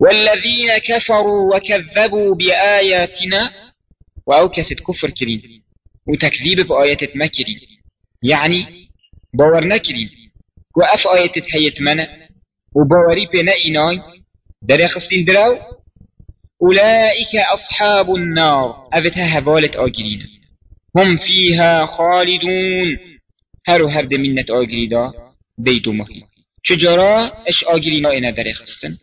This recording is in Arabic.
والذين كفروا وكذبوا بآياتنا وأو كسد كفر كرين وتكذيب بآيات مكرين يعني باورنا كرين وأف آيات هيت منا وباوري بنا إناي. در خستين دراو. أولئك أصحاب النار. أبتها هبالت آجرين. هم فيها خالدون. هرو هرد منت آجريدا. ديتو مخي. شجرا إش آجرينا إنا در خستن.